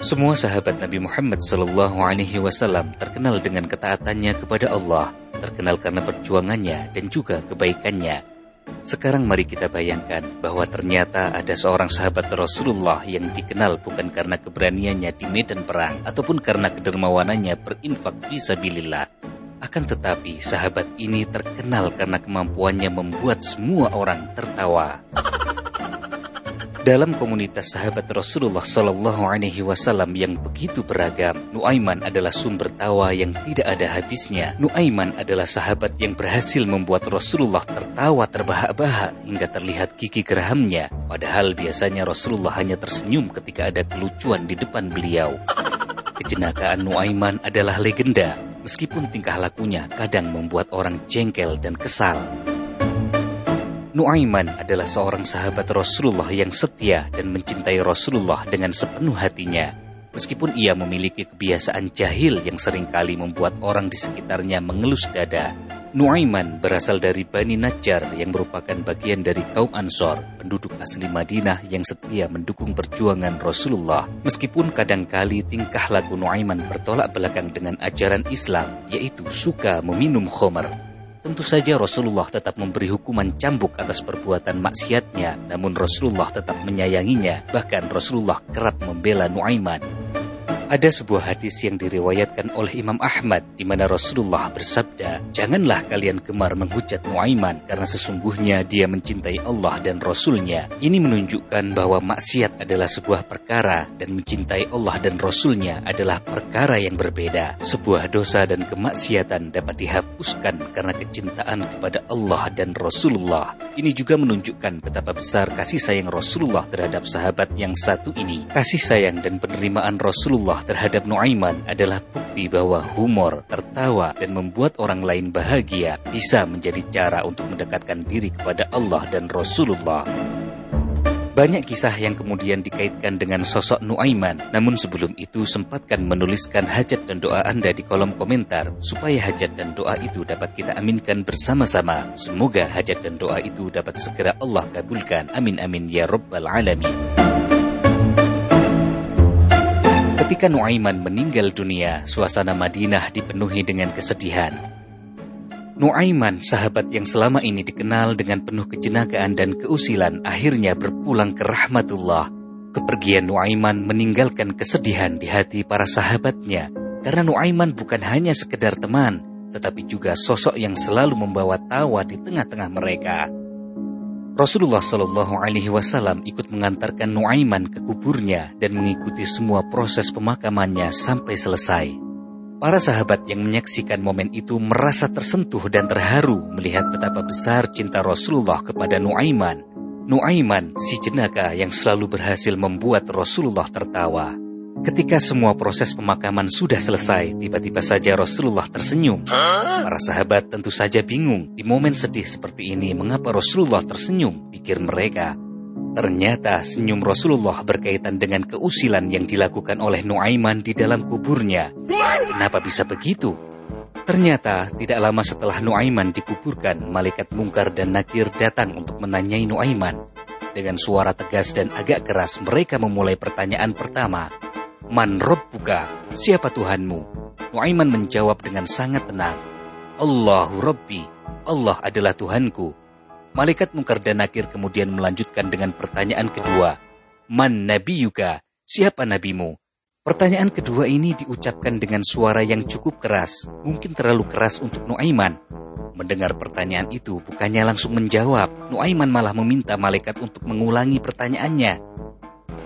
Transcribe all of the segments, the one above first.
Semua sahabat Nabi Muhammad Shallallahu Alaihi Wasallam terkenal dengan ketaatannya kepada Allah, terkenal karena perjuangannya dan juga kebaikannya. Sekarang mari kita bayangkan bahwa ternyata ada seorang sahabat Rasulullah yang dikenal bukan karena keberaniannya di medan perang ataupun karena kedermawanannya berinfak visabilillah. Akan tetapi sahabat ini terkenal karena kemampuannya membuat semua orang tertawa. Dalam komunitas sahabat Rasulullah Shallallahu Alaihi Wasallam yang begitu beragam, Nuaiman adalah sumber tawa yang tidak ada habisnya. Nuaiman adalah sahabat yang berhasil membuat Rasulullah tertawa terbahak-bahak hingga terlihat gigi gerahamnya. Padahal biasanya Rasulullah hanya tersenyum ketika ada kelucuan di depan beliau. Kejenakaan Nuaiman adalah legenda, meskipun tingkah lakunya kadang membuat orang jengkel dan kesal. Nuaiman adalah seorang sahabat Rasulullah yang setia dan mencintai Rasulullah dengan sepenuh hatinya. Meskipun ia memiliki kebiasaan jahil yang sering kali membuat orang di sekitarnya mengelus dada. Nuaiman berasal dari Bani Najjar yang merupakan bagian dari kaum Ansor, penduduk asli Madinah yang setia mendukung perjuangan Rasulullah. Meskipun kadangkali tingkah laku Nuaiman bertolak belakang dengan ajaran Islam, yaitu suka meminum khomer. Tentu saja Rasulullah tetap memberi hukuman cambuk atas perbuatan maksiatnya, namun Rasulullah tetap menyayanginya, bahkan Rasulullah kerap membela Nuaiman. Ada sebuah hadis yang diriwayatkan oleh Imam Ahmad di mana Rasulullah bersabda, "Janganlah kalian gemar menghujat Nuaiman karena sesungguhnya dia mencintai Allah dan Rasulnya." Ini menunjukkan bahwa maksiat adalah sebuah perkara dan mencintai Allah dan Rasulnya adalah perkara yang berbeda. Sebuah dosa dan kemaksiatan dapat dihapuskan karena kecintaan kepada Allah dan Rasulullah. Ini juga menunjukkan betapa besar kasih sayang Rasulullah terhadap sahabat yang satu ini. Kasih sayang dan penerimaan Rasulullah terhadap Nuaiman adalah bukti bahwa humor, tertawa, dan membuat orang lain bahagia bisa menjadi cara untuk mendekatkan diri kepada Allah dan Rasulullah. Banyak kisah yang kemudian dikaitkan dengan sosok Nuaiman, namun sebelum itu sempatkan menuliskan hajat dan doa Anda di kolom komentar supaya hajat dan doa itu dapat kita aminkan bersama-sama. Semoga hajat dan doa itu dapat segera Allah kabulkan. Amin amin ya rabbal alamin. Ketika Nuaiman meninggal dunia, suasana Madinah dipenuhi dengan kesedihan. Nuaiman, sahabat yang selama ini dikenal dengan penuh kejenakaan dan keusilan, akhirnya berpulang ke rahmatullah. Kepergian Nuaiman meninggalkan kesedihan di hati para sahabatnya, karena Nuaiman bukan hanya sekedar teman, tetapi juga sosok yang selalu membawa tawa di tengah-tengah mereka. Rasulullah Shallallahu Alaihi Wasallam ikut mengantarkan Nuaiman ke kuburnya dan mengikuti semua proses pemakamannya sampai selesai. Para sahabat yang menyaksikan momen itu merasa tersentuh dan terharu melihat betapa besar cinta Rasulullah kepada Nuaiman. Nuaiman, si jenaka yang selalu berhasil membuat Rasulullah tertawa. Ketika semua proses pemakaman sudah selesai, tiba-tiba saja Rasulullah tersenyum. Para sahabat tentu saja bingung di momen sedih seperti ini mengapa Rasulullah tersenyum, pikir mereka. Ternyata senyum Rasulullah berkaitan dengan keusilan yang dilakukan oleh Nuaiman di dalam kuburnya. Kenapa bisa begitu? Ternyata tidak lama setelah Nuaiman dikuburkan, malaikat mungkar dan nakir datang untuk menanyai Nuaiman. Dengan suara tegas dan agak keras mereka memulai pertanyaan pertama. Man Rabbuka, siapa Tuhanmu? Nuaiman menjawab dengan sangat tenang. Allahu Rabbi, Allah adalah Tuhanku. Malaikat Mungkar dan Nakir kemudian melanjutkan dengan pertanyaan kedua. Man Nabiyuka, siapa nabimu? Pertanyaan kedua ini diucapkan dengan suara yang cukup keras, mungkin terlalu keras untuk Nuaiman. Mendengar pertanyaan itu, bukannya langsung menjawab. Nuaiman malah meminta malaikat untuk mengulangi pertanyaannya.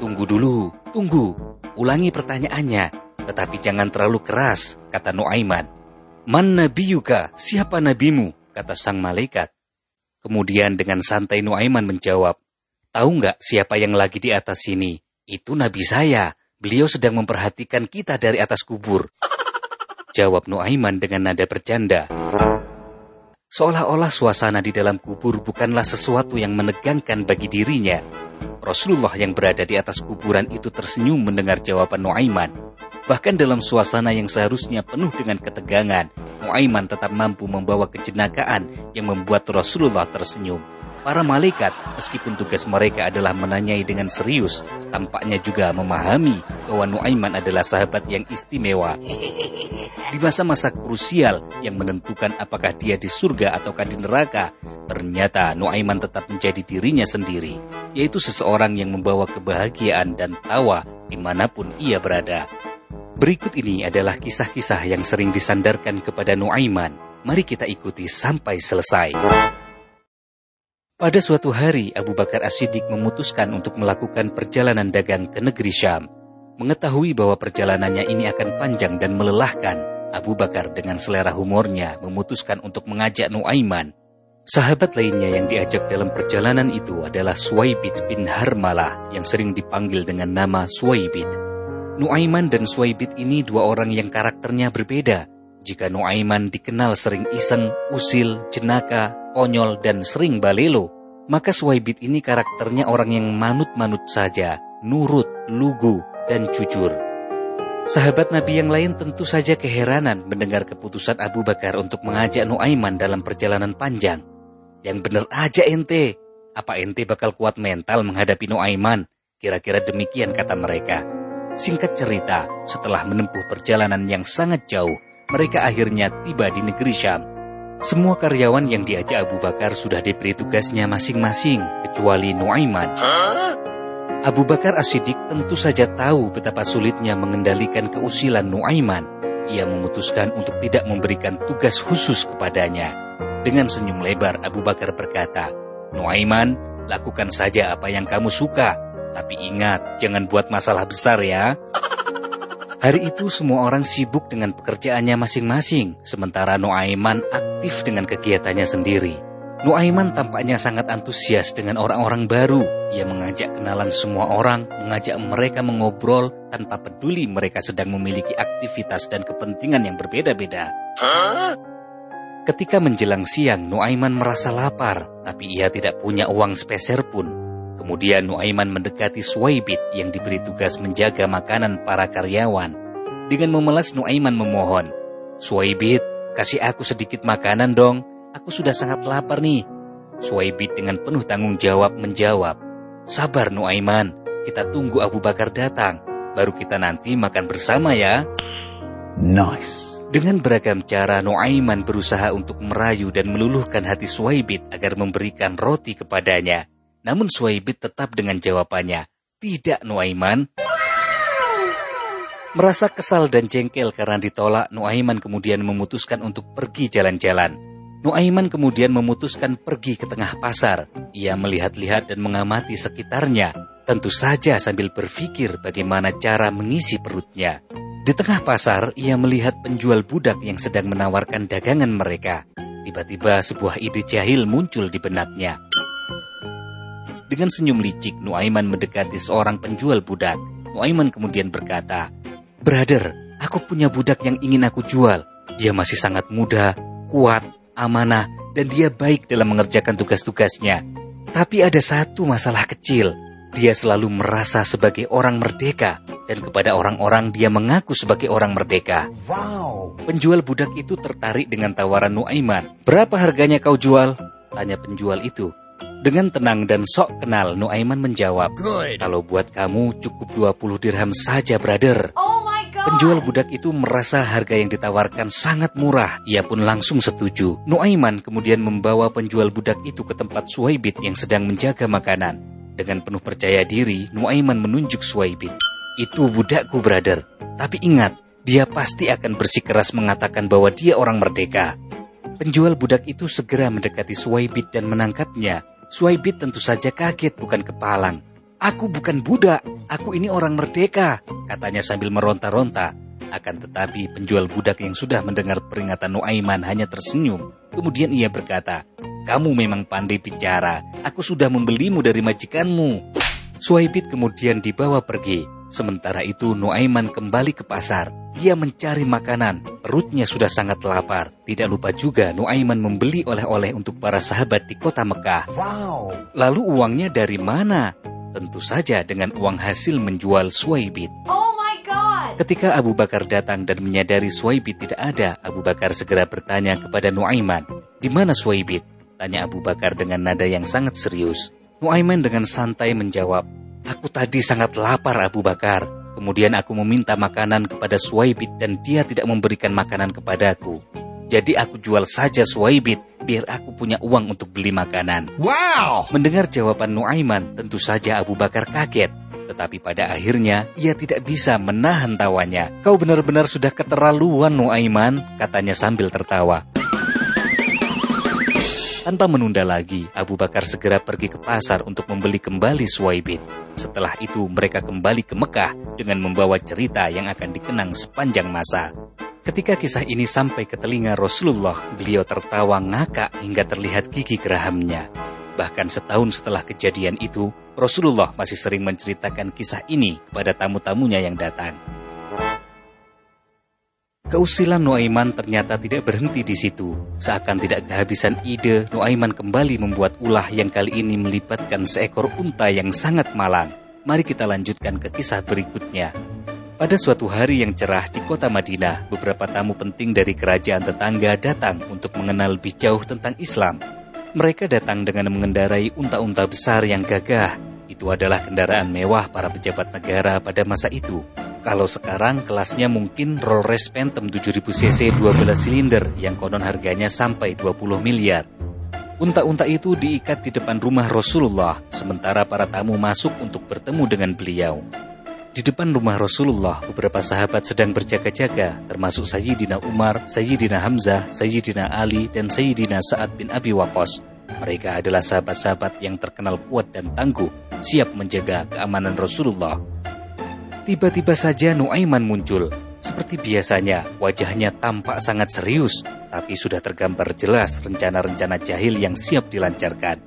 Tunggu dulu, tunggu. Ulangi pertanyaannya, tetapi jangan terlalu keras, kata Nuaiman. Man nabiyuka, siapa nabimu? kata sang malaikat. Kemudian dengan santai Nuaiman menjawab, tahu nggak siapa yang lagi di atas sini? Itu nabi saya. Beliau sedang memperhatikan kita dari atas kubur. Jawab Nuaiman dengan nada bercanda. Seolah-olah suasana di dalam kubur bukanlah sesuatu yang menegangkan bagi dirinya. Rasulullah yang berada di atas kuburan itu tersenyum mendengar jawaban Nuaiman. Bahkan dalam suasana yang seharusnya penuh dengan ketegangan, Nuaiman tetap mampu membawa kejenakaan yang membuat Rasulullah tersenyum. Para malaikat, meskipun tugas mereka adalah menanyai dengan serius, tampaknya juga memahami bahwa Nuaiman adalah sahabat yang istimewa. Di masa-masa krusial yang menentukan apakah dia di surga ataukah di neraka, ternyata Nuaiman tetap menjadi dirinya sendiri, yaitu seseorang yang membawa kebahagiaan dan tawa di mana pun ia berada. Berikut ini adalah kisah-kisah yang sering disandarkan kepada Nuaiman. Mari kita ikuti sampai selesai. Pada suatu hari, Abu Bakar As-Siddiq memutuskan untuk melakukan perjalanan dagang ke negeri Syam. Mengetahui bahwa perjalanannya ini akan panjang dan melelahkan, Abu Bakar dengan selera humornya memutuskan untuk mengajak Nuaiman. Sahabat lainnya yang diajak dalam perjalanan itu adalah Suwaibid bin Harmalah yang sering dipanggil dengan nama Suwaibid. Nuaiman dan Suwaibid ini dua orang yang karakternya berbeda. Jika Nuaiman dikenal sering iseng, usil, jenaka, konyol, dan sering balelo, maka Suwaibit ini karakternya orang yang manut-manut saja, nurut, lugu, dan jujur. Sahabat Nabi yang lain tentu saja keheranan mendengar keputusan Abu Bakar untuk mengajak Nuaiman dalam perjalanan panjang. Yang benar aja ente, apa ente bakal kuat mental menghadapi Nuaiman? Kira-kira demikian kata mereka. Singkat cerita, setelah menempuh perjalanan yang sangat jauh, mereka akhirnya tiba di negeri Syam semua karyawan yang diajak Abu Bakar sudah diberi tugasnya masing-masing, kecuali Nuaiman. Abu Bakar As-Siddiq tentu saja tahu betapa sulitnya mengendalikan keusilan Nuaiman. Ia memutuskan untuk tidak memberikan tugas khusus kepadanya. Dengan senyum lebar, Abu Bakar berkata, Nuaiman, lakukan saja apa yang kamu suka. Tapi ingat, jangan buat masalah besar ya. Hari itu semua orang sibuk dengan pekerjaannya masing-masing, sementara Nuaiman aktif dengan kegiatannya sendiri. Nuaiman tampaknya sangat antusias dengan orang-orang baru. Ia mengajak kenalan semua orang, mengajak mereka mengobrol tanpa peduli mereka sedang memiliki aktivitas dan kepentingan yang berbeda-beda. Ketika menjelang siang, Nuaiman merasa lapar, tapi ia tidak punya uang speser pun. Kemudian Nuaiman mendekati Suwaibit yang diberi tugas menjaga makanan para karyawan. Dengan memelas Nuaiman memohon, Suwaibit, kasih aku sedikit makanan dong. Aku sudah sangat lapar nih. Suwaibit dengan penuh tanggung jawab menjawab, Sabar Nuaiman, kita tunggu Abu Bakar datang. Baru kita nanti makan bersama ya. Nice. Dengan beragam cara, Nuaiman berusaha untuk merayu dan meluluhkan hati Suwaibit agar memberikan roti kepadanya. Namun Suwaibit tetap dengan jawabannya, tidak Nuaiman. Merasa kesal dan jengkel karena ditolak, Nuaiman kemudian memutuskan untuk pergi jalan-jalan. Nuaiman kemudian memutuskan pergi ke tengah pasar. Ia melihat-lihat dan mengamati sekitarnya, tentu saja sambil berpikir bagaimana cara mengisi perutnya. Di tengah pasar, ia melihat penjual budak yang sedang menawarkan dagangan mereka. Tiba-tiba sebuah ide jahil muncul di benaknya. Dengan senyum licik, Nuaiman mendekati seorang penjual budak. Nuaiman kemudian berkata, Brother, aku punya budak yang ingin aku jual. Dia masih sangat muda, kuat, amanah, dan dia baik dalam mengerjakan tugas-tugasnya. Tapi ada satu masalah kecil. Dia selalu merasa sebagai orang merdeka, dan kepada orang-orang dia mengaku sebagai orang merdeka. Wow. Penjual budak itu tertarik dengan tawaran Nuaiman. Berapa harganya kau jual? Tanya penjual itu. Dengan tenang dan sok kenal, Nuaiman menjawab, Good. Kalau buat kamu cukup 20 dirham saja, brother. Oh my god. Penjual budak itu merasa harga yang ditawarkan sangat murah. Ia pun langsung setuju. Nuaiman kemudian membawa penjual budak itu ke tempat Suwaibit yang sedang menjaga makanan. Dengan penuh percaya diri, Nuaiman menunjuk Suwaibit. Itu budakku, brother. Tapi ingat, dia pasti akan bersikeras mengatakan bahwa dia orang merdeka. Penjual budak itu segera mendekati Suwaibit dan menangkapnya. Suwaibit tentu saja kaget bukan kepalang. Aku bukan budak, aku ini orang merdeka, katanya sambil meronta-ronta. Akan tetapi penjual budak yang sudah mendengar peringatan Nuaiman hanya tersenyum. Kemudian ia berkata, kamu memang pandai bicara, aku sudah membelimu dari majikanmu. Suwaibit kemudian dibawa pergi. Sementara itu Nuaiman kembali ke pasar. Dia mencari makanan, perutnya sudah sangat lapar. Tidak lupa juga Nuaiman membeli oleh-oleh untuk para sahabat di kota Mekah. Wow. Lalu uangnya dari mana? Tentu saja dengan uang hasil menjual Suwaibit. Oh my god. Ketika Abu Bakar datang dan menyadari Suwaibit tidak ada, Abu Bakar segera bertanya kepada Nuaiman, di mana Suwaibit? Tanya Abu Bakar dengan nada yang sangat serius. Nuaiman dengan santai menjawab, Aku tadi sangat lapar Abu Bakar. Kemudian aku meminta makanan kepada Suwaibit dan dia tidak memberikan makanan kepadaku. Jadi aku jual saja Suwaibit biar aku punya uang untuk beli makanan. Wow! Mendengar jawaban Nuaiman, tentu saja Abu Bakar kaget. Tetapi pada akhirnya ia tidak bisa menahan tawanya. Kau benar-benar sudah keterlaluan Nuaiman, katanya sambil tertawa. Tanpa menunda lagi, Abu Bakar segera pergi ke pasar untuk membeli kembali Suwaibit. Setelah itu mereka kembali ke Mekah dengan membawa cerita yang akan dikenang sepanjang masa. Ketika kisah ini sampai ke telinga Rasulullah, beliau tertawa ngakak hingga terlihat gigi gerahamnya. Bahkan setahun setelah kejadian itu, Rasulullah masih sering menceritakan kisah ini kepada tamu-tamunya yang datang. Keusilan Nuaiman ternyata tidak berhenti di situ. Seakan tidak kehabisan ide, Nuaiman kembali membuat ulah yang kali ini melibatkan seekor unta yang sangat malang. Mari kita lanjutkan ke kisah berikutnya. Pada suatu hari yang cerah di kota Madinah, beberapa tamu penting dari kerajaan tetangga datang untuk mengenal lebih jauh tentang Islam. Mereka datang dengan mengendarai unta-unta besar yang gagah. Itu adalah kendaraan mewah para pejabat negara pada masa itu. Kalau sekarang kelasnya mungkin Rolls Phantom 7000cc 12 silinder yang konon harganya sampai 20 miliar. Unta-unta itu diikat di depan rumah Rasulullah, sementara para tamu masuk untuk bertemu dengan beliau. Di depan rumah Rasulullah, beberapa sahabat sedang berjaga-jaga, termasuk Sayyidina Umar, Sayyidina Hamzah, Sayyidina Ali, dan Sayyidina Sa'ad bin Abi Waqqas. Mereka adalah sahabat-sahabat yang terkenal kuat dan tangguh, siap menjaga keamanan Rasulullah Tiba-tiba saja Nuaiman muncul. Seperti biasanya, wajahnya tampak sangat serius, tapi sudah tergambar jelas rencana-rencana jahil yang siap dilancarkan.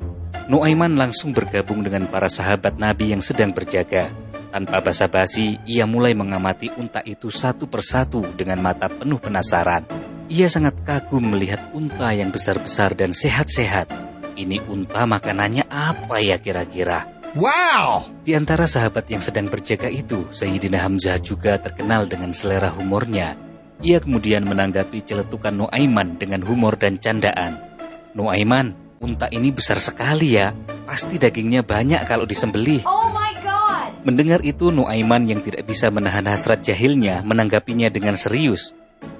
Nuaiman langsung bergabung dengan para sahabat Nabi yang sedang berjaga. Tanpa basa-basi, ia mulai mengamati unta itu satu persatu dengan mata penuh penasaran. Ia sangat kagum melihat unta yang besar-besar dan sehat-sehat. Ini unta makanannya apa ya kira-kira? Wow! Di antara sahabat yang sedang berjaga itu, Sayyidina Hamzah juga terkenal dengan selera humornya. Ia kemudian menanggapi celetukan Nuaiman dengan humor dan candaan. Nuaiman, unta ini besar sekali ya. Pasti dagingnya banyak kalau disembelih. Oh my god! Mendengar itu, Nuaiman yang tidak bisa menahan hasrat jahilnya menanggapinya dengan serius.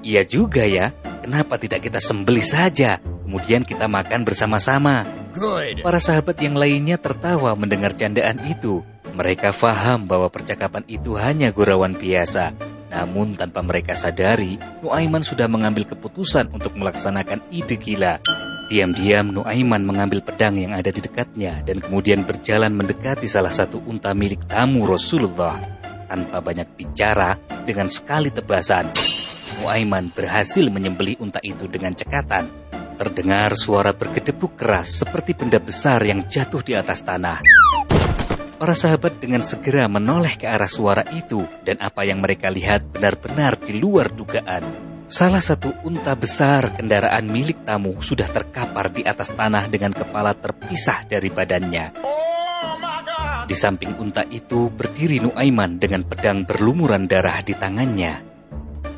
Iya juga ya, kenapa tidak kita sembelih saja, kemudian kita makan bersama-sama. Good. Para sahabat yang lainnya tertawa mendengar candaan itu. Mereka faham bahwa percakapan itu hanya gurauan biasa. Namun tanpa mereka sadari, Nuaiman sudah mengambil keputusan untuk melaksanakan ide gila. Diam-diam Nuaiman mengambil pedang yang ada di dekatnya dan kemudian berjalan mendekati salah satu unta milik tamu Rasulullah. Tanpa banyak bicara, dengan sekali tebasan, Nuaiman berhasil menyembelih unta itu dengan cekatan. Terdengar suara bergedebuk keras seperti benda besar yang jatuh di atas tanah. Para sahabat dengan segera menoleh ke arah suara itu dan apa yang mereka lihat benar-benar di luar dugaan. Salah satu unta besar kendaraan milik tamu sudah terkapar di atas tanah dengan kepala terpisah dari badannya. Di samping unta itu berdiri Nuaiman dengan pedang berlumuran darah di tangannya.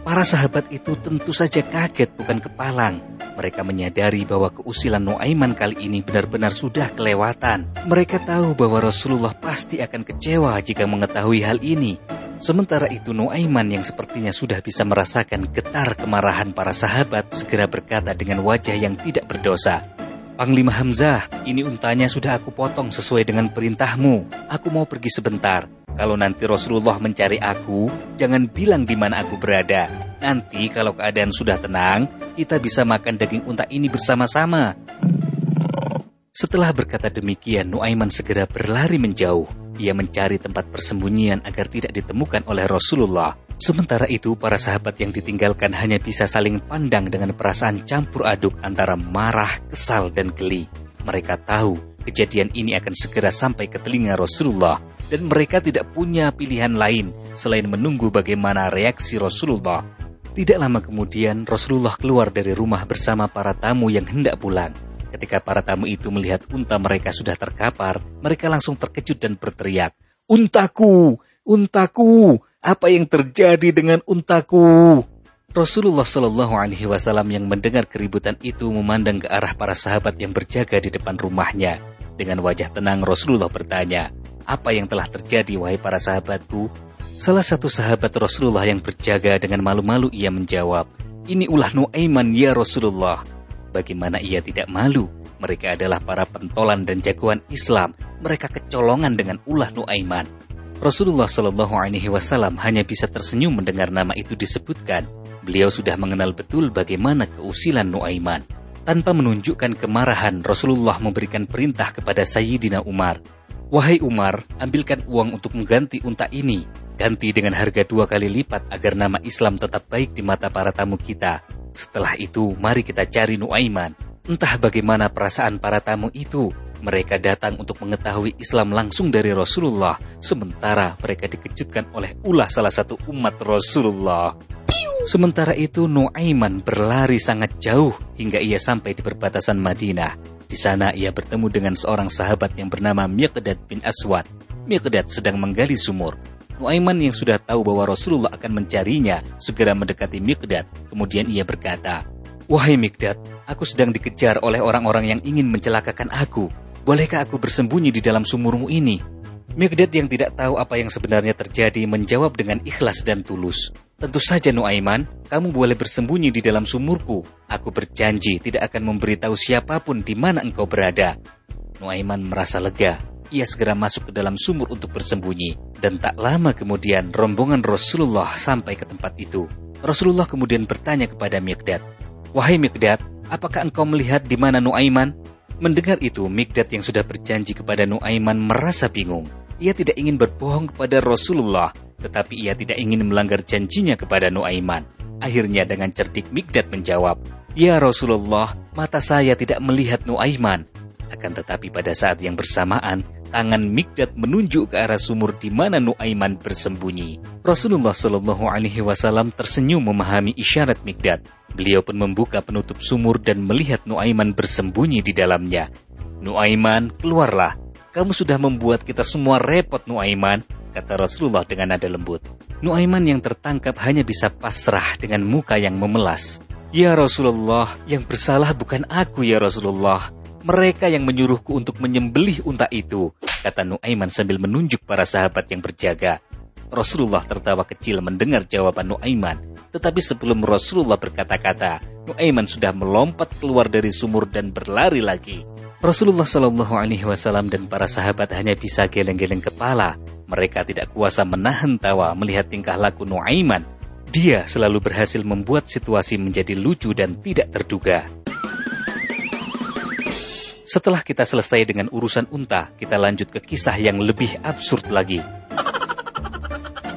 Para sahabat itu tentu saja kaget bukan kepalang. Mereka menyadari bahwa keusilan Nuaiman kali ini benar-benar sudah kelewatan. Mereka tahu bahwa Rasulullah pasti akan kecewa jika mengetahui hal ini. Sementara itu Nuaiman yang sepertinya sudah bisa merasakan getar kemarahan para sahabat segera berkata dengan wajah yang tidak berdosa. Panglima Hamzah, ini untanya sudah aku potong sesuai dengan perintahmu. Aku mau pergi sebentar. Kalau nanti Rasulullah mencari aku, jangan bilang di mana aku berada. Nanti kalau keadaan sudah tenang, kita bisa makan daging unta ini bersama-sama. Setelah berkata demikian, Nuaiman segera berlari menjauh. Ia mencari tempat persembunyian agar tidak ditemukan oleh Rasulullah. Sementara itu, para sahabat yang ditinggalkan hanya bisa saling pandang dengan perasaan campur aduk antara marah, kesal, dan geli. Mereka tahu kejadian ini akan segera sampai ke telinga Rasulullah dan mereka tidak punya pilihan lain selain menunggu bagaimana reaksi Rasulullah. Tidak lama kemudian, Rasulullah keluar dari rumah bersama para tamu yang hendak pulang. Ketika para tamu itu melihat unta mereka sudah terkapar, mereka langsung terkejut dan berteriak, Untaku! Untaku! Apa yang terjadi dengan untaku? Rasulullah Shallallahu Alaihi Wasallam yang mendengar keributan itu memandang ke arah para sahabat yang berjaga di depan rumahnya. Dengan wajah tenang Rasulullah bertanya, apa yang telah terjadi wahai para sahabatku? Salah satu sahabat Rasulullah yang berjaga dengan malu-malu ia menjawab, ini ulah Nuaiman ya Rasulullah. Bagaimana ia tidak malu? Mereka adalah para pentolan dan jagoan Islam. Mereka kecolongan dengan ulah Nuaiman. Rasulullah Shallallahu Alaihi Wasallam hanya bisa tersenyum mendengar nama itu disebutkan. Beliau sudah mengenal betul bagaimana keusilan Nuaiman. Tanpa menunjukkan kemarahan, Rasulullah memberikan perintah kepada Sayyidina Umar. Wahai Umar, ambilkan uang untuk mengganti unta ini. Ganti dengan harga dua kali lipat agar nama Islam tetap baik di mata para tamu kita. Setelah itu, mari kita cari Nuaiman. Entah bagaimana perasaan para tamu itu, mereka datang untuk mengetahui Islam langsung dari Rasulullah, sementara mereka dikejutkan oleh ulah salah satu umat Rasulullah. Sementara itu Nuaiman berlari sangat jauh hingga ia sampai di perbatasan Madinah. Di sana ia bertemu dengan seorang sahabat yang bernama Miqdad bin Aswad. Miqdad sedang menggali sumur. Nuaiman yang sudah tahu bahwa Rasulullah akan mencarinya segera mendekati Miqdad. Kemudian ia berkata, Wahai Mikdad, aku sedang dikejar oleh orang-orang yang ingin mencelakakan aku. Bolehkah aku bersembunyi di dalam sumurmu ini? Mikdad yang tidak tahu apa yang sebenarnya terjadi menjawab dengan ikhlas dan tulus. Tentu saja Nuaiman, kamu boleh bersembunyi di dalam sumurku. Aku berjanji tidak akan memberitahu siapa pun di mana engkau berada. Nuaiman merasa lega. Ia segera masuk ke dalam sumur untuk bersembunyi. Dan tak lama kemudian rombongan Rasulullah sampai ke tempat itu. Rasulullah kemudian bertanya kepada Mikdad, Wahai Mikdad, apakah engkau melihat di mana Nuaiman? Mendengar itu, Mikdad yang sudah berjanji kepada Nuaiman merasa bingung. Ia tidak ingin berbohong kepada Rasulullah, tetapi ia tidak ingin melanggar janjinya kepada Nuaiman. Akhirnya dengan cerdik Mikdad menjawab, Ya Rasulullah, mata saya tidak melihat Nuaiman. Akan tetapi pada saat yang bersamaan, tangan Mikdad menunjuk ke arah sumur di mana Nuaiman bersembunyi. Rasulullah Shallallahu Alaihi Wasallam tersenyum memahami isyarat Mikdad. Beliau pun membuka penutup sumur dan melihat Nuaiman bersembunyi di dalamnya. Nuaiman, keluarlah. Kamu sudah membuat kita semua repot, Nuaiman, kata Rasulullah dengan nada lembut. Nuaiman yang tertangkap hanya bisa pasrah dengan muka yang memelas. Ya Rasulullah, yang bersalah bukan aku ya Rasulullah. Mereka yang menyuruhku untuk menyembelih unta itu, kata Nuaiman sambil menunjuk para sahabat yang berjaga. Rasulullah tertawa kecil mendengar jawaban Nuaiman. Tetapi sebelum Rasulullah berkata-kata, Nuaiman sudah melompat keluar dari sumur dan berlari lagi. Rasulullah Shallallahu Alaihi Wasallam dan para sahabat hanya bisa geleng-geleng kepala. Mereka tidak kuasa menahan tawa melihat tingkah laku Nuaiman. Dia selalu berhasil membuat situasi menjadi lucu dan tidak terduga. Setelah kita selesai dengan urusan unta, kita lanjut ke kisah yang lebih absurd lagi.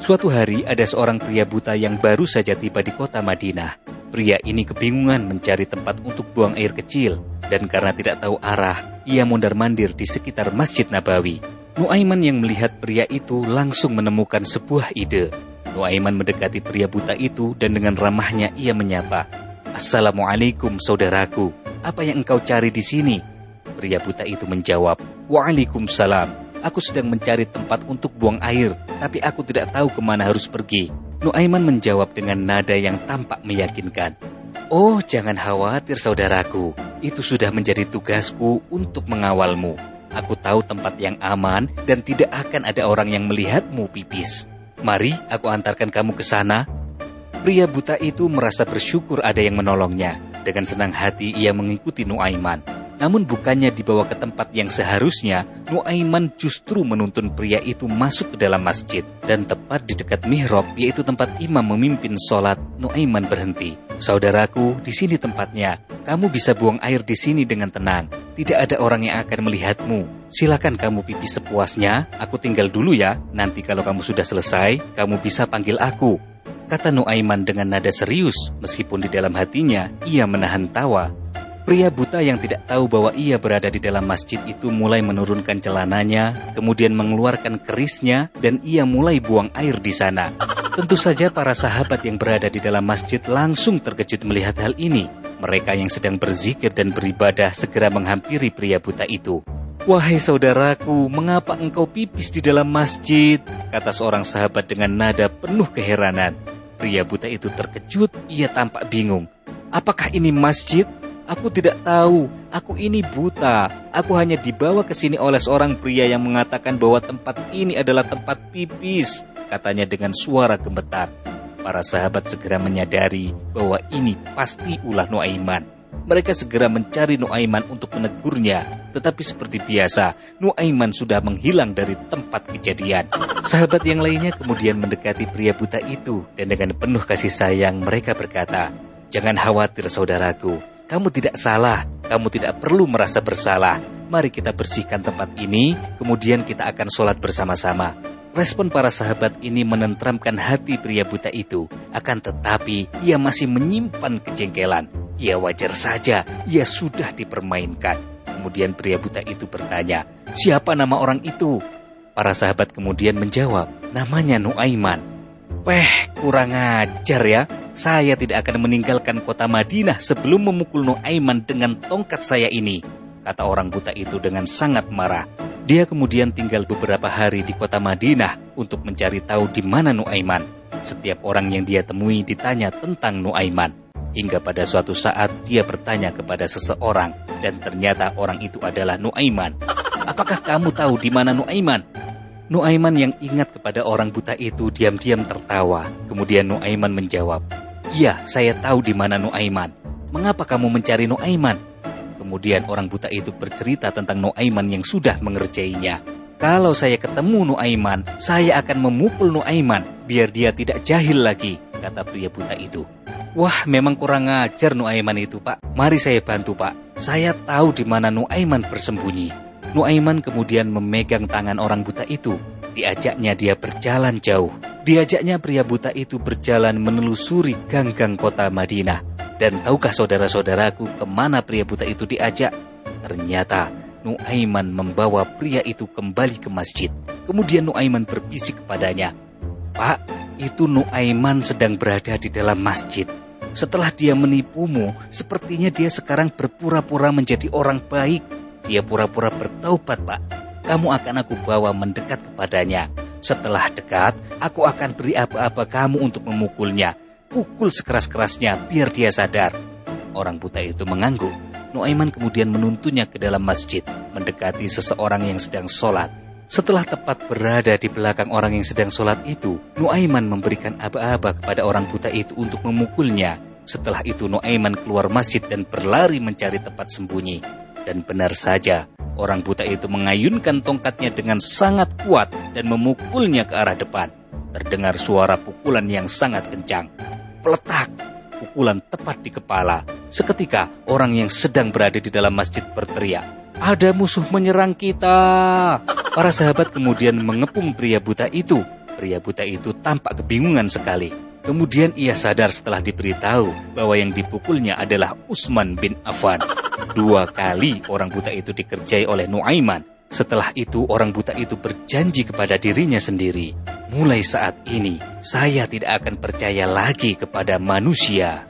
Suatu hari ada seorang pria buta yang baru saja tiba di kota Madinah. Pria ini kebingungan mencari tempat untuk buang air kecil, dan karena tidak tahu arah, ia mondar-mandir di sekitar Masjid Nabawi. Nuaiman yang melihat pria itu langsung menemukan sebuah ide. Nuaiman mendekati pria buta itu dan dengan ramahnya ia menyapa. Assalamualaikum saudaraku, apa yang engkau cari di sini? Pria buta itu menjawab, Waalaikumsalam. Aku sedang mencari tempat untuk buang air, tapi aku tidak tahu ke mana harus pergi. Nuaiman menjawab dengan nada yang tampak meyakinkan. Oh, jangan khawatir saudaraku. Itu sudah menjadi tugasku untuk mengawalmu. Aku tahu tempat yang aman dan tidak akan ada orang yang melihatmu pipis. Mari aku antarkan kamu ke sana. Pria buta itu merasa bersyukur ada yang menolongnya. Dengan senang hati ia mengikuti Nuaiman. Namun bukannya dibawa ke tempat yang seharusnya, Nuaiman justru menuntun pria itu masuk ke dalam masjid. Dan tepat di dekat mihrab, yaitu tempat imam memimpin sholat, Nuaiman berhenti. Saudaraku, di sini tempatnya. Kamu bisa buang air di sini dengan tenang. Tidak ada orang yang akan melihatmu. Silakan kamu pipis sepuasnya, aku tinggal dulu ya. Nanti kalau kamu sudah selesai, kamu bisa panggil aku. Kata Nuaiman dengan nada serius, meskipun di dalam hatinya ia menahan tawa. Pria buta yang tidak tahu bahwa ia berada di dalam masjid itu mulai menurunkan celananya, kemudian mengeluarkan kerisnya, dan ia mulai buang air di sana. Tentu saja para sahabat yang berada di dalam masjid langsung terkejut melihat hal ini. Mereka yang sedang berzikir dan beribadah segera menghampiri pria buta itu. Wahai saudaraku, mengapa engkau pipis di dalam masjid? Kata seorang sahabat dengan nada penuh keheranan. Pria buta itu terkejut, ia tampak bingung. Apakah ini masjid? Aku tidak tahu. Aku ini buta. Aku hanya dibawa ke sini oleh seorang pria yang mengatakan bahwa tempat ini adalah tempat pipis, katanya dengan suara gemetar. Para sahabat segera menyadari bahwa ini pasti ulah Nuaiman. Mereka segera mencari Nuaiman untuk menegurnya, tetapi seperti biasa, Nuaiman sudah menghilang dari tempat kejadian. Sahabat yang lainnya kemudian mendekati pria buta itu, dan dengan penuh kasih sayang mereka berkata, Jangan khawatir saudaraku, kamu tidak salah, kamu tidak perlu merasa bersalah. Mari kita bersihkan tempat ini, kemudian kita akan sholat bersama-sama. Respon para sahabat ini menentramkan hati pria buta itu, akan tetapi ia masih menyimpan kejengkelan. Ya wajar saja, ia sudah dipermainkan. Kemudian pria buta itu bertanya, siapa nama orang itu? Para sahabat kemudian menjawab, namanya Nuaiman. Weh, kurang ajar ya. Saya tidak akan meninggalkan kota Madinah sebelum memukul Nuaiman dengan tongkat saya ini, kata orang buta itu dengan sangat marah. Dia kemudian tinggal beberapa hari di kota Madinah untuk mencari tahu di mana Nuaiman. Setiap orang yang dia temui ditanya tentang Nuaiman. Hingga pada suatu saat dia bertanya kepada seseorang dan ternyata orang itu adalah Nuaiman. Apakah kamu tahu di mana Nuaiman? Nuaiman yang ingat kepada orang buta itu diam-diam tertawa. Kemudian Nuaiman menjawab, "Iya, saya tahu di mana Nuaiman. Mengapa kamu mencari Nuaiman?" Kemudian orang buta itu bercerita tentang Nuaiman yang sudah mengerjainya. Kalau saya ketemu Nuaiman, saya akan memukul Nuaiman biar dia tidak jahil lagi, kata pria buta itu. Wah, memang kurang ajar Nuaiman itu, Pak. Mari saya bantu, Pak. Saya tahu di mana Nuaiman bersembunyi. Nuaiman kemudian memegang tangan orang buta itu. Diajaknya dia berjalan jauh. Diajaknya pria buta itu berjalan menelusuri gang-gang kota Madinah. Dan tahukah saudara-saudaraku ke mana pria buta itu diajak? Ternyata Nuaiman membawa pria itu kembali ke masjid. Kemudian Nuaiman berbisik kepadanya, Pak, itu Nuaiman sedang berada di dalam masjid. Setelah dia menipumu, sepertinya dia sekarang berpura-pura menjadi orang baik. Dia pura-pura bertaubat, Pak. Kamu akan aku bawa mendekat kepadanya. Setelah dekat, aku akan beri apa-apa kamu untuk memukulnya pukul sekeras-kerasnya biar dia sadar. Orang buta itu mengangguk. Nuaiman kemudian menuntunnya ke dalam masjid, mendekati seseorang yang sedang sholat. Setelah tepat berada di belakang orang yang sedang sholat itu, Nuaiman memberikan aba-aba kepada orang buta itu untuk memukulnya. Setelah itu Nuaiman keluar masjid dan berlari mencari tempat sembunyi. Dan benar saja, orang buta itu mengayunkan tongkatnya dengan sangat kuat dan memukulnya ke arah depan. Terdengar suara pukulan yang sangat kencang peletak, pukulan tepat di kepala. Seketika orang yang sedang berada di dalam masjid berteriak, ada musuh menyerang kita. Para sahabat kemudian mengepung pria buta itu. Pria buta itu tampak kebingungan sekali. Kemudian ia sadar setelah diberitahu bahwa yang dipukulnya adalah Usman bin Affan. Dua kali orang buta itu dikerjai oleh Nuaiman. Setelah itu orang buta itu berjanji kepada dirinya sendiri, mulai saat ini saya tidak akan percaya lagi kepada manusia.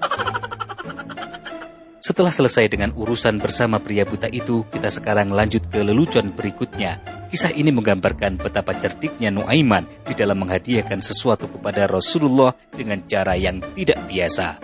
Setelah selesai dengan urusan bersama pria buta itu, kita sekarang lanjut ke lelucon berikutnya. Kisah ini menggambarkan betapa cerdiknya Nuaiman di dalam menghadiahkan sesuatu kepada Rasulullah dengan cara yang tidak biasa.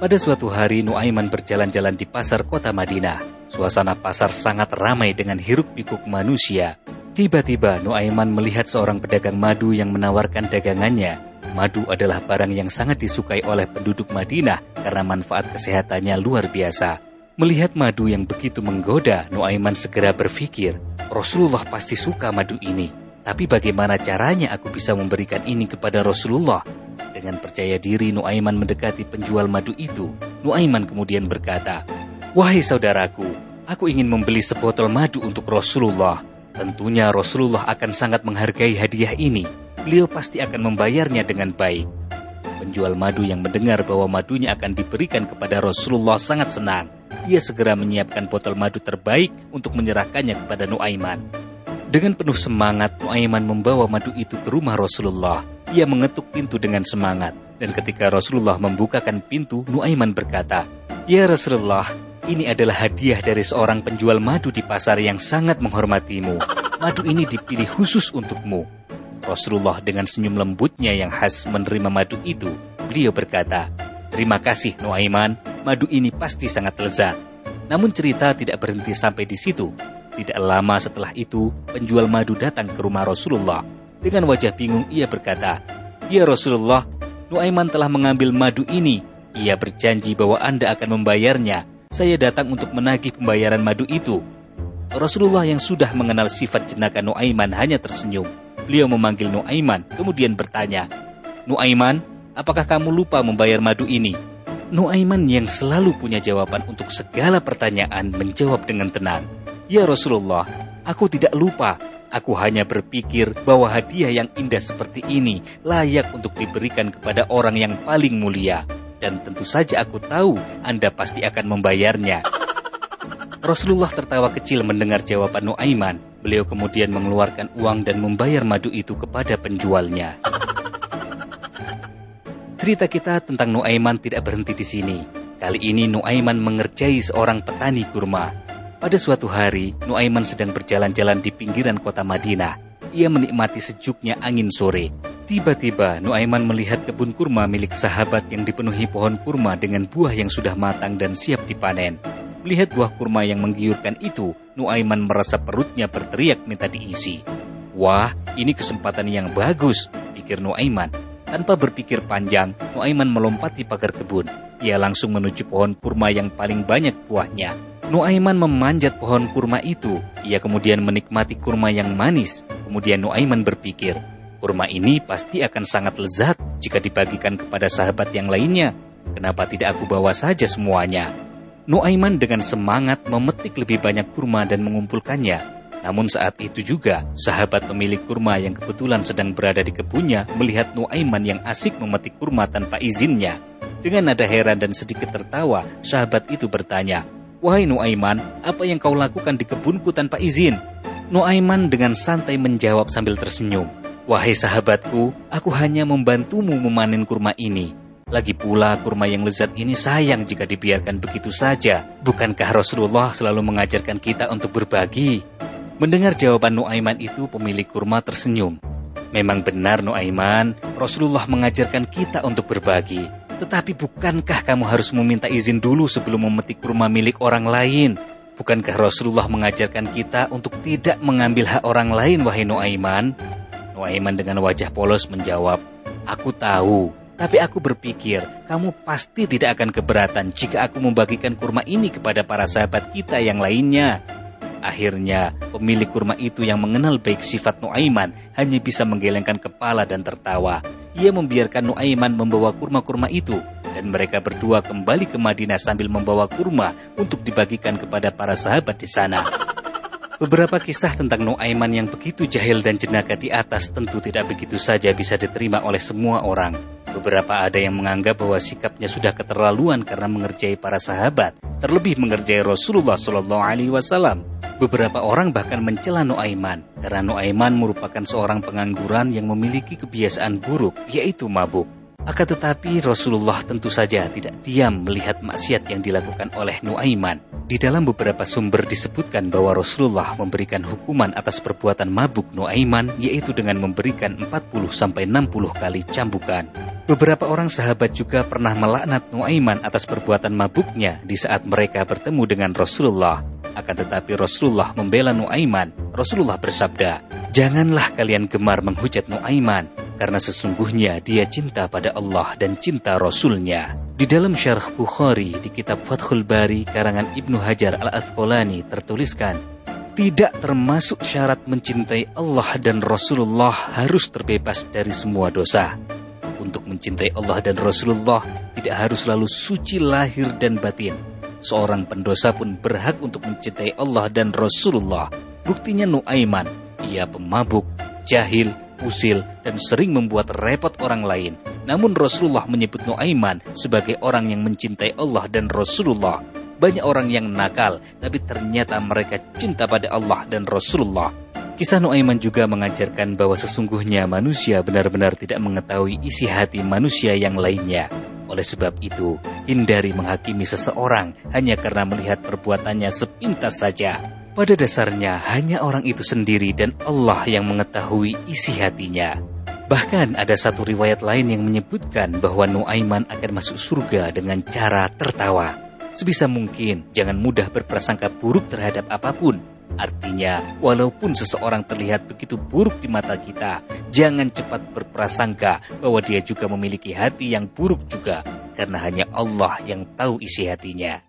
Pada suatu hari Nuaiman berjalan-jalan di pasar kota Madinah. Suasana pasar sangat ramai dengan hiruk-pikuk manusia. Tiba-tiba Nuaiman melihat seorang pedagang madu yang menawarkan dagangannya. Madu adalah barang yang sangat disukai oleh penduduk Madinah karena manfaat kesehatannya luar biasa. Melihat madu yang begitu menggoda, Nuaiman segera berpikir, Rasulullah pasti suka madu ini. Tapi bagaimana caranya aku bisa memberikan ini kepada Rasulullah? Dengan percaya diri Nuaiman mendekati penjual madu itu. Nuaiman kemudian berkata, Wahai saudaraku, aku ingin membeli sebotol madu untuk Rasulullah. Tentunya Rasulullah akan sangat menghargai hadiah ini. Beliau pasti akan membayarnya dengan baik. Penjual madu yang mendengar bahwa madunya akan diberikan kepada Rasulullah sangat senang. Ia segera menyiapkan botol madu terbaik untuk menyerahkannya kepada Nuaiman. Dengan penuh semangat, Nuaiman membawa madu itu ke rumah Rasulullah. Ia mengetuk pintu dengan semangat. Dan ketika Rasulullah membukakan pintu, Nuaiman berkata, Ya Rasulullah, ini adalah hadiah dari seorang penjual madu di pasar yang sangat menghormatimu. Madu ini dipilih khusus untukmu. Rasulullah dengan senyum lembutnya yang khas menerima madu itu, beliau berkata, Terima kasih Nuaiman, madu ini pasti sangat lezat. Namun cerita tidak berhenti sampai di situ. Tidak lama setelah itu, penjual madu datang ke rumah Rasulullah. Dengan wajah bingung ia berkata, Ya Rasulullah, Nuaiman telah mengambil madu ini. Ia berjanji bahwa Anda akan membayarnya. Saya datang untuk menagih pembayaran madu itu. Rasulullah yang sudah mengenal sifat jenaka Nuaiman hanya tersenyum. Beliau memanggil Nuaiman, kemudian bertanya, Nuaiman, apakah kamu lupa membayar madu ini? Nuaiman yang selalu punya jawaban untuk segala pertanyaan menjawab dengan tenang. Ya Rasulullah, aku tidak lupa. Aku hanya berpikir bahwa hadiah yang indah seperti ini layak untuk diberikan kepada orang yang paling mulia. Dan tentu saja aku tahu Anda pasti akan membayarnya. Rasulullah tertawa kecil mendengar jawaban Nuaiman. Beliau kemudian mengeluarkan uang dan membayar madu itu kepada penjualnya. Cerita kita tentang Nuaiman tidak berhenti di sini. Kali ini Nuaiman mengerjai seorang petani kurma. Pada suatu hari, Nuaiman sedang berjalan-jalan di pinggiran kota Madinah. Ia menikmati sejuknya angin sore. Tiba-tiba Nuaiman melihat kebun kurma milik sahabat yang dipenuhi pohon kurma dengan buah yang sudah matang dan siap dipanen. Melihat buah kurma yang menggiurkan itu, Nuaiman merasa perutnya berteriak minta diisi. Wah, ini kesempatan yang bagus, pikir Nuaiman. Tanpa berpikir panjang, Nuaiman melompati pagar kebun. Ia langsung menuju pohon kurma yang paling banyak buahnya. Nuaiman memanjat pohon kurma itu. Ia kemudian menikmati kurma yang manis. Kemudian Nuaiman berpikir, kurma ini pasti akan sangat lezat jika dibagikan kepada sahabat yang lainnya. Kenapa tidak aku bawa saja semuanya? Nuaiman dengan semangat memetik lebih banyak kurma dan mengumpulkannya. Namun saat itu juga, sahabat pemilik kurma yang kebetulan sedang berada di kebunnya melihat Nuaiman yang asik memetik kurma tanpa izinnya. Dengan nada heran dan sedikit tertawa, sahabat itu bertanya, Wahai Nuaiman, apa yang kau lakukan di kebunku tanpa izin? Nuaiman dengan santai menjawab sambil tersenyum, Wahai sahabatku, aku hanya membantumu memanen kurma ini. Lagi pula kurma yang lezat ini sayang jika dibiarkan begitu saja. Bukankah Rasulullah selalu mengajarkan kita untuk berbagi? Mendengar jawaban Nuaiman itu, pemilik kurma tersenyum. Memang benar Nuaiman, Rasulullah mengajarkan kita untuk berbagi. Tetapi bukankah kamu harus meminta izin dulu sebelum memetik kurma milik orang lain? Bukankah Rasulullah mengajarkan kita untuk tidak mengambil hak orang lain, wahai Nuaiman? Nuaiman dengan wajah polos menjawab, Aku tahu, tapi aku berpikir, kamu pasti tidak akan keberatan jika aku membagikan kurma ini kepada para sahabat kita yang lainnya. Akhirnya, pemilik kurma itu yang mengenal baik sifat Nuaiman hanya bisa menggelengkan kepala dan tertawa. Ia membiarkan Nuaiman membawa kurma-kurma itu dan mereka berdua kembali ke Madinah sambil membawa kurma untuk dibagikan kepada para sahabat di sana. Beberapa kisah tentang Nuaiman yang begitu jahil dan jenaka di atas tentu tidak begitu saja bisa diterima oleh semua orang. Beberapa ada yang menganggap bahwa sikapnya sudah keterlaluan karena mengerjai para sahabat, terlebih mengerjai Rasulullah Shallallahu Alaihi Wasallam. Beberapa orang bahkan mencela Nuaiman karena Nuaiman merupakan seorang pengangguran yang memiliki kebiasaan buruk, yaitu mabuk. Akan tetapi Rasulullah tentu saja tidak diam melihat maksiat yang dilakukan oleh Nuaiman. Di dalam beberapa sumber disebutkan bahwa Rasulullah memberikan hukuman atas perbuatan mabuk Nuaiman yaitu dengan memberikan 40-60 kali cambukan. Beberapa orang sahabat juga pernah melaknat Nuaiman atas perbuatan mabuknya di saat mereka bertemu dengan Rasulullah. Akan tetapi Rasulullah membela Nuaiman. Rasulullah bersabda, Janganlah kalian gemar menghujat Nuaiman, karena sesungguhnya dia cinta pada Allah dan cinta Rasulnya. Di dalam syarah Bukhari di kitab Fathul Bari karangan Ibnu Hajar al-Asqalani tertuliskan, tidak termasuk syarat mencintai Allah dan Rasulullah harus terbebas dari semua dosa. Untuk mencintai Allah dan Rasulullah tidak harus selalu suci lahir dan batin. Seorang pendosa pun berhak untuk mencintai Allah dan Rasulullah. Buktinya Nuaiman, ia pemabuk, jahil, usil, dan sering membuat repot orang lain. Namun Rasulullah menyebut Nuaiman sebagai orang yang mencintai Allah dan Rasulullah. Banyak orang yang nakal, tapi ternyata mereka cinta pada Allah dan Rasulullah. Kisah Nuaiman juga mengajarkan bahwa sesungguhnya manusia benar-benar tidak mengetahui isi hati manusia yang lainnya. Oleh sebab itu, hindari menghakimi seseorang hanya karena melihat perbuatannya sepintas saja. Pada dasarnya hanya orang itu sendiri dan Allah yang mengetahui isi hatinya. Bahkan ada satu riwayat lain yang menyebutkan bahwa Nuaiman akan masuk surga dengan cara tertawa. Sebisa mungkin jangan mudah berprasangka buruk terhadap apa pun. Artinya, walaupun seseorang terlihat begitu buruk di mata kita, jangan cepat berprasangka bahwa dia juga memiliki hati yang buruk juga, karena hanya Allah yang tahu isi hatinya.